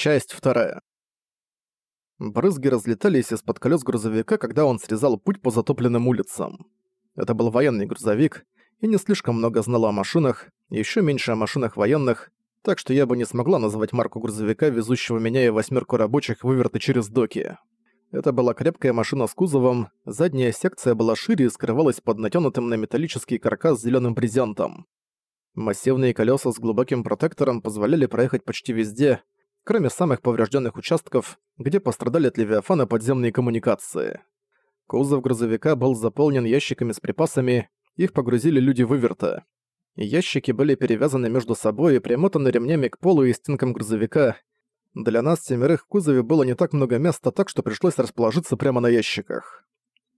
Часть вторая. Брызги разлетались из-под колес грузовика, когда он срезал путь по затопленным улицам. Это был военный грузовик, и не слишком много знал о машинах, еще меньше о машинах военных, так что я бы не смогла назвать марку грузовика, везущего меня и восьмерку рабочих выверты через доки. Это была крепкая машина с кузовом, задняя секция была шире и скрывалась под натянутым на металлический каркас зеленым брезентом. Массивные колеса с глубоким протектором позволяли проехать почти везде, кроме самых поврежденных участков, где пострадали от Левиафана подземные коммуникации. Кузов грузовика был заполнен ящиками с припасами, их погрузили люди выверта. Ящики были перевязаны между собой и примотаны ремнями к полу и стенкам грузовика. Для нас семерых в кузове было не так много места, так что пришлось расположиться прямо на ящиках.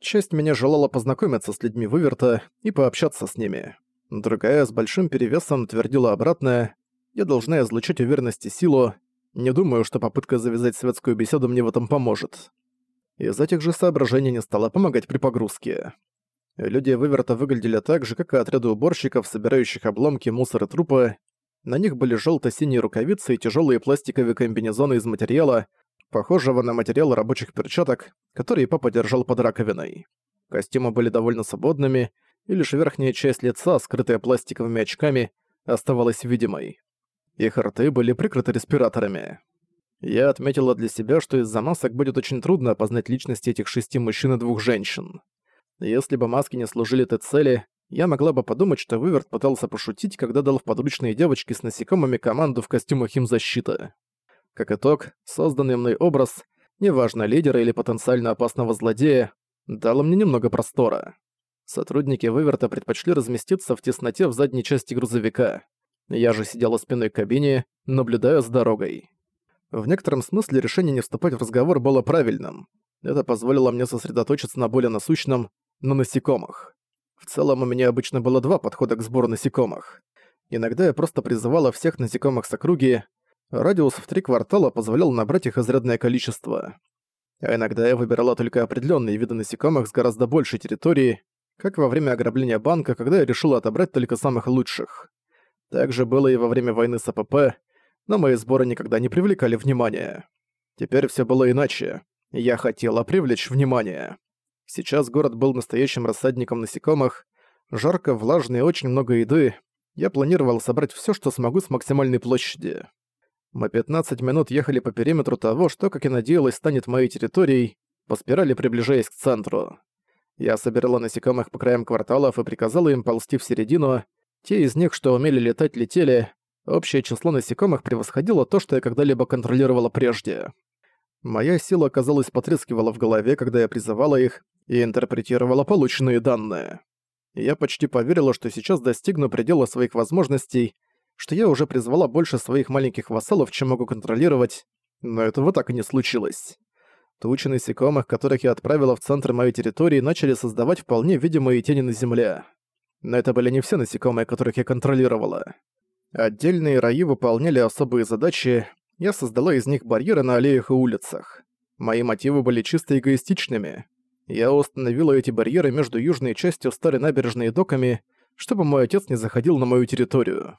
Часть меня желала познакомиться с людьми выверта и пообщаться с ними. Другая с большим перевесом твердила обратное. Я должна излучать уверенность и силу, не думаю, что попытка завязать светскую беседу мне в этом поможет. Из этих же соображений не стала помогать при погрузке. Люди выверта выглядели так же, как и отряды уборщиков, собирающих обломки, мусор и трупы. На них были желто синие рукавицы и тяжелые пластиковые комбинезоны из материала, похожего на материал рабочих перчаток, которые папа держал под раковиной. Костюмы были довольно свободными, и лишь верхняя часть лица, скрытая пластиковыми очками, оставалась видимой. Их рты были прикрыты респираторами. Я отметила для себя, что из-за масок будет очень трудно опознать личности этих шести мужчин и двух женщин. Если бы маски не служили этой цели, я могла бы подумать, что Выверт пытался пошутить, когда дал в подручные девочки с насекомыми команду в костюмах химзащиты. Как итог, созданный мной образ, неважно лидера или потенциально опасного злодея, дал мне немного простора. Сотрудники Выверта предпочли разместиться в тесноте в задней части грузовика. Я же сидела спиной к кабине, наблюдая за дорогой. В некотором смысле решение не вступать в разговор было правильным. Это позволило мне сосредоточиться на более насущном, на насекомых. В целом у меня обычно было два подхода к сбору насекомых. Иногда я просто призывала всех насекомых с округи, радиус в три квартала позволял набрать их изрядное количество. А иногда я выбирала только определенные виды насекомых с гораздо большей территории, как во время ограбления банка, когда я решила отобрать только самых лучших. Так же было и во время войны с АПП, но мои сборы никогда не привлекали внимания. Теперь все было иначе. Я хотела привлечь внимание. Сейчас город был настоящим рассадником насекомых. Жарко, влажно и очень много еды. Я планировал собрать все, что смогу с максимальной площади. Мы 15 минут ехали по периметру того, что, как и надеялась, станет моей территорией, по спирали приближаясь к центру. Я собирала насекомых по краям кварталов и приказала им ползти в середину, те из них, что умели летать, летели. Общее число насекомых превосходило то, что я когда-либо контролировала прежде. Моя сила, казалось, потрескивала в голове, когда я призывала их и интерпретировала полученные данные. Я почти поверила, что сейчас достигну предела своих возможностей, что я уже призвала больше своих маленьких вассалов, чем могу контролировать, но этого так и не случилось. Тучи насекомых, которых я отправила в центр моей территории, начали создавать вполне видимые тени на земле. Но это были не все насекомые, которых я контролировала. Отдельные раи выполняли особые задачи, я создала из них барьеры на аллеях и улицах. Мои мотивы были чисто эгоистичными. Я установила эти барьеры между южной частью старой набережной и доками, чтобы мой отец не заходил на мою территорию.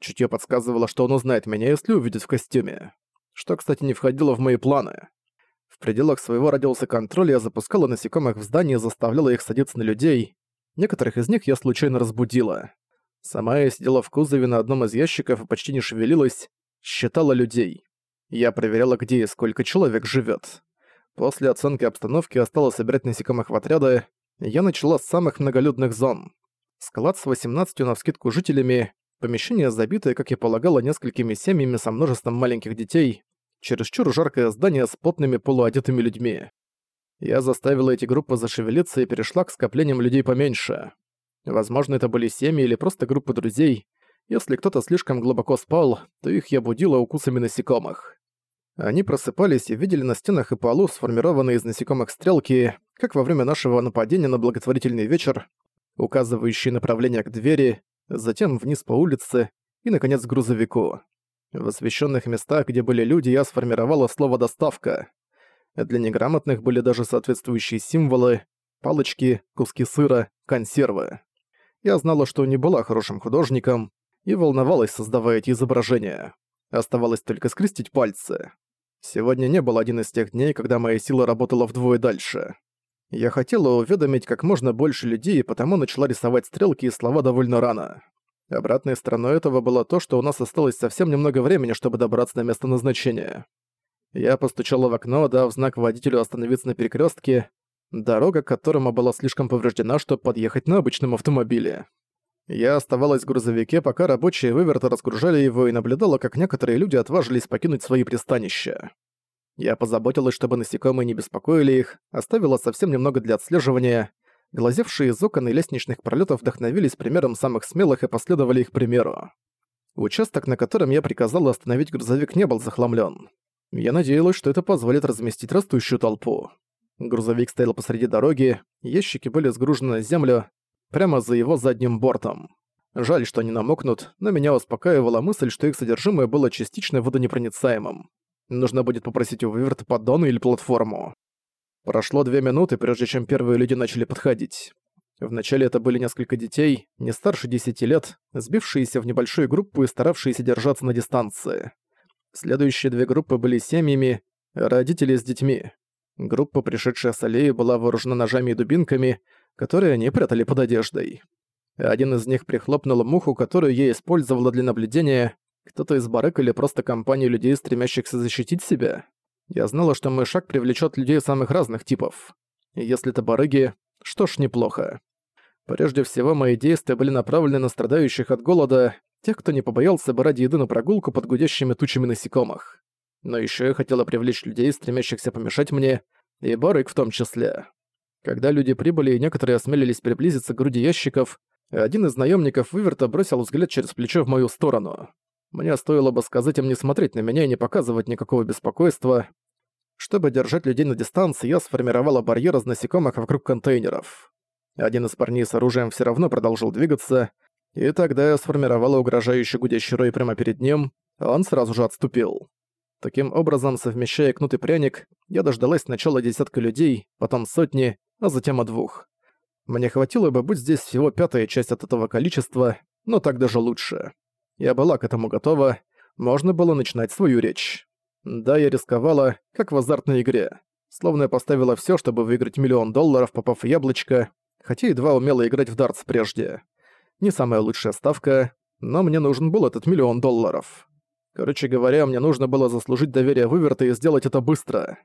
Чутьё подсказывало, что он узнает меня, если увидит в костюме. Что, кстати, не входило в мои планы. В пределах своего радиуса контроля я запускала насекомых в здание и заставляла их садиться на людей. Некоторых из них я случайно разбудила. Сама я сидела в кузове на одном из ящиков и почти не шевелилась, считала людей. Я проверяла, где и сколько человек живет. После оценки обстановки я стала собирать насекомых в отряды, я начала с самых многолюдных зон. Склад с 18 навскидку жителями, помещение забитое, как я полагала, несколькими семьями со множеством маленьких детей, чересчур жаркое здание с потными полуодетыми людьми. Я заставила эти группы зашевелиться и перешла к скоплениям людей поменьше. Возможно, это были семьи или просто группы друзей. Если кто-то слишком глубоко спал, то их я будила укусами насекомых. Они просыпались и видели на стенах и полу сформированные из насекомых стрелки, как во время нашего нападения на благотворительный вечер, указывающие направление к двери, затем вниз по улице и, наконец, к грузовику. В освещенных местах, где были люди, я сформировала слово «доставка». Для неграмотных были даже соответствующие символы, палочки, куски сыра, консервы. Я знала, что не была хорошим художником, и волновалась, создавая эти изображения. Оставалось только скрестить пальцы. Сегодня не был один из тех дней, когда моя сила работала вдвое дальше. Я хотела уведомить как можно больше людей, и потому начала рисовать стрелки и слова довольно рано. Обратной стороной этого было то, что у нас осталось совсем немного времени, чтобы добраться на место назначения. Я постучала в окно, дав знак водителю остановиться на перекрестке, дорога к которому была слишком повреждена, чтобы подъехать на обычном автомобиле. Я оставалась в грузовике, пока рабочие выверты разгружали его и наблюдала, как некоторые люди отважились покинуть свои пристанища. Я позаботилась, чтобы насекомые не беспокоили их, оставила совсем немного для отслеживания. Глазевшие из окон и лестничных пролетов вдохновились примером самых смелых и последовали их примеру. Участок, на котором я приказала остановить грузовик, не был захламлен. Я надеялась, что это позволит разместить растущую толпу. Грузовик стоял посреди дороги, ящики были сгружены на землю, прямо за его задним бортом. Жаль, что они намокнут, но меня успокаивала мысль, что их содержимое было частично водонепроницаемым. Нужно будет попросить у Виверта поддон или платформу. Прошло две минуты, прежде чем первые люди начали подходить. Вначале это были несколько детей, не старше десяти лет, сбившиеся в небольшую группу и старавшиеся держаться на дистанции. Следующие две группы были семьями, родители с детьми. Группа, пришедшая с аллеи, была вооружена ножами и дубинками, которые они прятали под одеждой. Один из них прихлопнул муху, которую я использовала для наблюдения, кто-то из барык или просто компания людей, стремящихся защитить себя? Я знала, что мой шаг привлечет людей самых разных типов. Если это барыги, что ж, неплохо. Прежде всего, мои действия были направлены на страдающих от голода, тех, кто не побоялся бы ради еды на прогулку под гудящими тучами насекомых. Но еще я хотела привлечь людей, стремящихся помешать мне, и барыг в том числе. Когда люди прибыли и некоторые осмелились приблизиться к груди ящиков, один из наемников выверта бросил взгляд через плечо в мою сторону. Мне стоило бы сказать им не смотреть на меня и не показывать никакого беспокойства. Чтобы держать людей на дистанции, я сформировала барьер из насекомых вокруг контейнеров. Один из парней с оружием все равно продолжил двигаться, и тогда я сформировала угрожающий гудящий рой прямо перед ним, а он сразу же отступил. Таким образом, совмещая кнут и пряник, я дождалась сначала десятка людей, потом сотни, а затем о двух. Мне хватило бы быть здесь всего пятая часть от этого количества, но так даже лучше. Я была к этому готова, можно было начинать свою речь. Да, я рисковала, как в азартной игре. Словно я поставила всё, чтобы выиграть миллион долларов, попав в яблочко, хотя едва умела играть в дартс прежде. Не самая лучшая ставка, но мне нужен был этот миллион долларов. Короче говоря, мне нужно было заслужить доверие Выверта и сделать это быстро.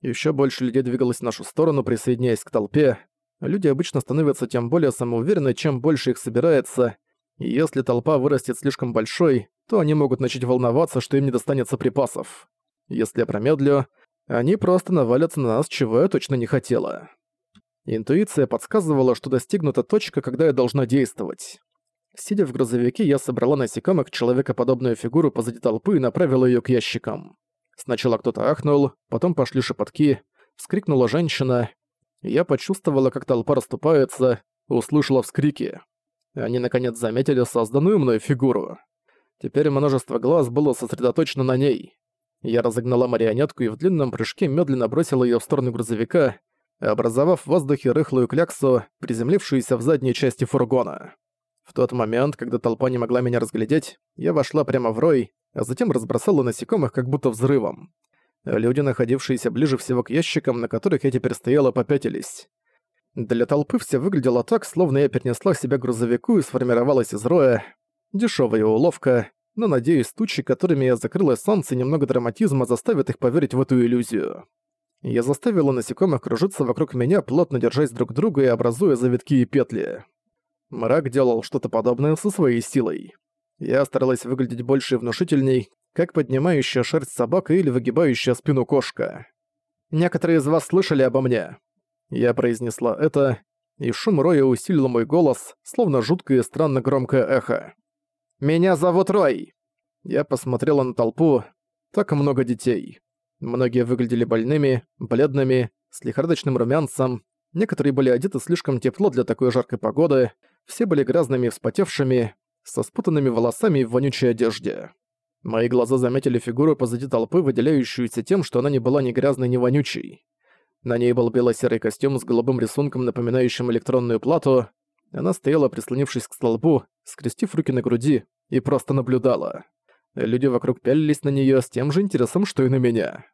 Ещё больше людей двигалось в нашу сторону, присоединяясь к толпе. Люди обычно становятся тем более самоуверенны, чем больше их собирается, и если толпа вырастет слишком большой, то они могут начать волноваться, что им не достанется припасов. Если я промедлю, они просто навалятся на нас, чего я точно не хотела. Интуиция подсказывала, что достигнута точка, когда я должна действовать. Сидя в грузовике, я собрала насекомых человекоподобную фигуру позади толпы и направила её к ящикам. Сначала кто-то ахнул, потом пошли шепотки, вскрикнула женщина. Я почувствовала, как толпа расступается, услышала вскрики. Они наконец заметили созданную мной фигуру. Теперь множество глаз было сосредоточено на ней. Я разогнала марионетку и в длинном прыжке медленно бросила её в сторону грузовика, образовав в воздухе рыхлую кляксу, приземлившуюся в задней части фургона. В тот момент, когда толпа не могла меня разглядеть, я вошла прямо в рой, а затем разбросала насекомых как будто взрывом. Люди, находившиеся ближе всего к ящикам, на которых я теперь стояла, попятились. Для толпы все выглядело так, словно я перенесла себя к грузовику и сформировалась из роя. Дешевая уловка, но, надеюсь, тучи, которыми я закрыла солнце, немного драматизма заставят их поверить в эту иллюзию. Я заставила насекомых кружиться вокруг меня, плотно держась друг друга и образуя завитки и петли. Мрак делал что-то подобное со своей силой. Я старалась выглядеть больше и внушительней, как поднимающая шерсть собака или выгибающая спину кошка. Некоторые из вас слышали обо мне. Я произнесла это, и шум Роя усилил мой голос, словно жуткое и странно громкое эхо. «Меня зовут Рой!» Я посмотрела на толпу. Так много детей. Многие выглядели больными, бледными, с лихорадочным румянцем. Некоторые были одеты слишком тепло для такой жаркой погоды. Все были грязными и вспотевшими, со спутанными волосами и в вонючей одежде. Мои глаза заметили фигуру позади толпы, выделяющуюся тем, что она не была ни грязной, ни вонючей. На ней был бело-серый костюм с голубым рисунком, напоминающим электронную плату. Она стояла, прислонившись к столбу, скрестив руки на груди, и просто наблюдала. Люди вокруг пялились на неё с тем же интересом, что и на меня.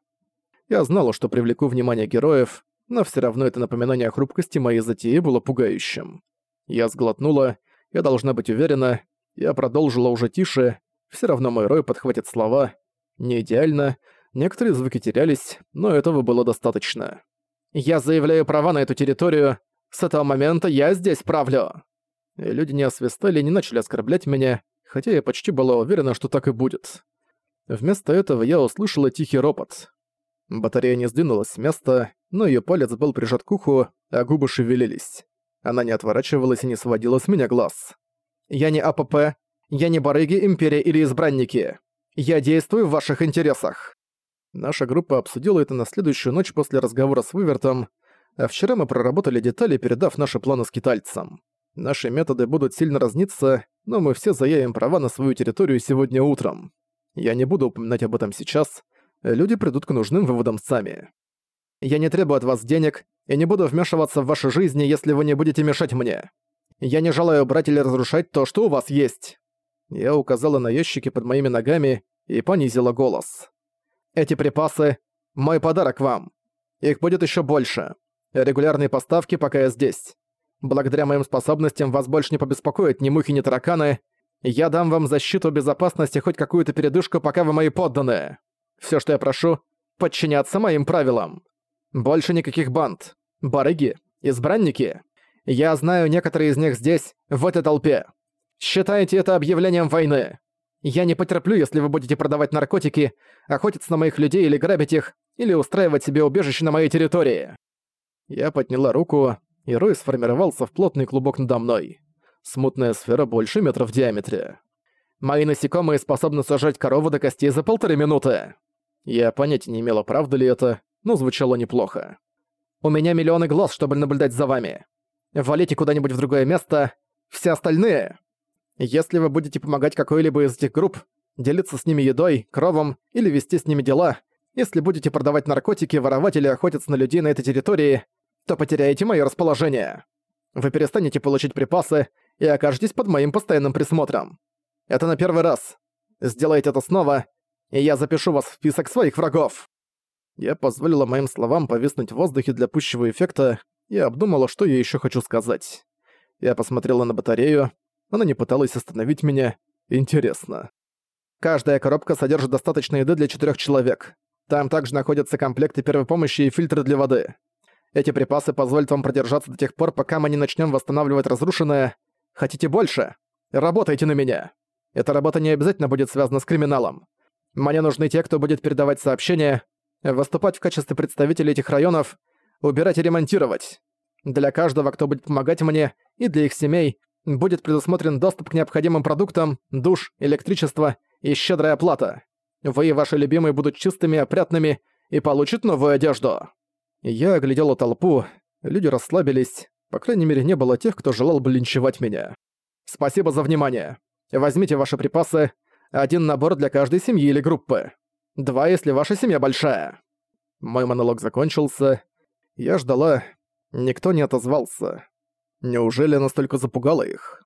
Я знала, что привлеку внимание героев, но всё равно это напоминание о хрупкости моей затеи было пугающим. Я сглотнула, я должна быть уверена, я продолжила уже тише, всё равно мой рой подхватит слова. Не идеально, некоторые звуки терялись, но этого было достаточно. «Я заявляю права на эту территорию, с этого момента я здесь правлю!» и Люди не освистали и не начали оскорблять меня, хотя я почти была уверена, что так и будет. Вместо этого я услышала тихий ропот. Батарея не сдвинулась с места, но её палец был прижат к уху, а губы шевелились. Она не отворачивалась и не сводила с меня глаз. «Я не АПП, я не барыги, империя или избранники. Я действую в ваших интересах». Наша группа обсудила это на следующую ночь после разговора с Вывертом, а вчера мы проработали детали, передав наши планы скитальцам. Наши методы будут сильно разниться, но мы все заявим права на свою территорию сегодня утром. Я не буду упоминать об этом сейчас, люди придут к нужным выводам сами. Я не требую от вас денег и не буду вмешиваться в ваши жизни, если вы не будете мешать мне. Я не желаю брать или разрушать то, что у вас есть. Я указала на ящики под моими ногами и понизила голос. Эти припасы — мой подарок вам. Их будет еще больше. Регулярные поставки, пока я здесь. Благодаря моим способностям вас больше не побеспокоят ни мухи, ни тараканы. Я дам вам защиту безопасности, хоть какую-то передышку, пока вы мои подданные. Все, что я прошу — подчиняться моим правилам. Больше никаких банд. Барыги, избранники. Я знаю некоторые из них здесь, в этой толпе. Считайте это объявлением войны. Я не потерплю, если вы будете продавать наркотики, охотиться на моих людей или грабить их, или устраивать себе убежище на моей территории. Я подняла руку, и Рой сформировался в плотный клубок надо мной. Смутная сфера больше метра в диаметре. Мои насекомые способны сажать корову до костей за полторы минуты. Я понятия не имела, правда ли это, но звучало неплохо. У меня миллионы глаз, чтобы наблюдать за вами. Валите куда-нибудь в другое место. Все остальные. Если вы будете помогать какой-либо из этих групп, делиться с ними едой, кровом или вести с ними дела, если будете продавать наркотики, воровать или охотиться на людей на этой территории, то потеряете моё расположение. Вы перестанете получить припасы и окажетесь под моим постоянным присмотром. Это на первый раз. Сделайте это снова, и я запишу вас в список своих врагов». Я позволила моим словам повиснуть в воздухе для пущего эффекта и обдумала, что я ещё хочу сказать. Я посмотрела на батарею, она не пыталась остановить меня. Интересно. Каждая коробка содержит достаточно еды для четырех человек. Там также находятся комплекты первой помощи и фильтры для воды. Эти припасы позволят вам продержаться до тех пор, пока мы не начнем восстанавливать разрушенное. Хотите больше? Работайте на меня. Эта работа не обязательно будет связана с криминалом. Мне нужны те, кто будет передавать сообщения, выступать в качестве представителей этих районов, убирать и ремонтировать. Для каждого, кто будет помогать мне, и для их семей, будет предусмотрен доступ к необходимым продуктам, душ, электричество и щедрая оплата. Вы и ваши любимые будут чистыми, опрятными и получат новую одежду. Я оглядела толпу, люди расслабились, по крайней мере не было тех, кто желал бы линчевать меня. Спасибо за внимание. Возьмите ваши припасы, один набор для каждой семьи или группы. Два, если ваша семья большая. Мой монолог закончился. Я ждала. Никто не отозвался. Неужели настолько запугало их?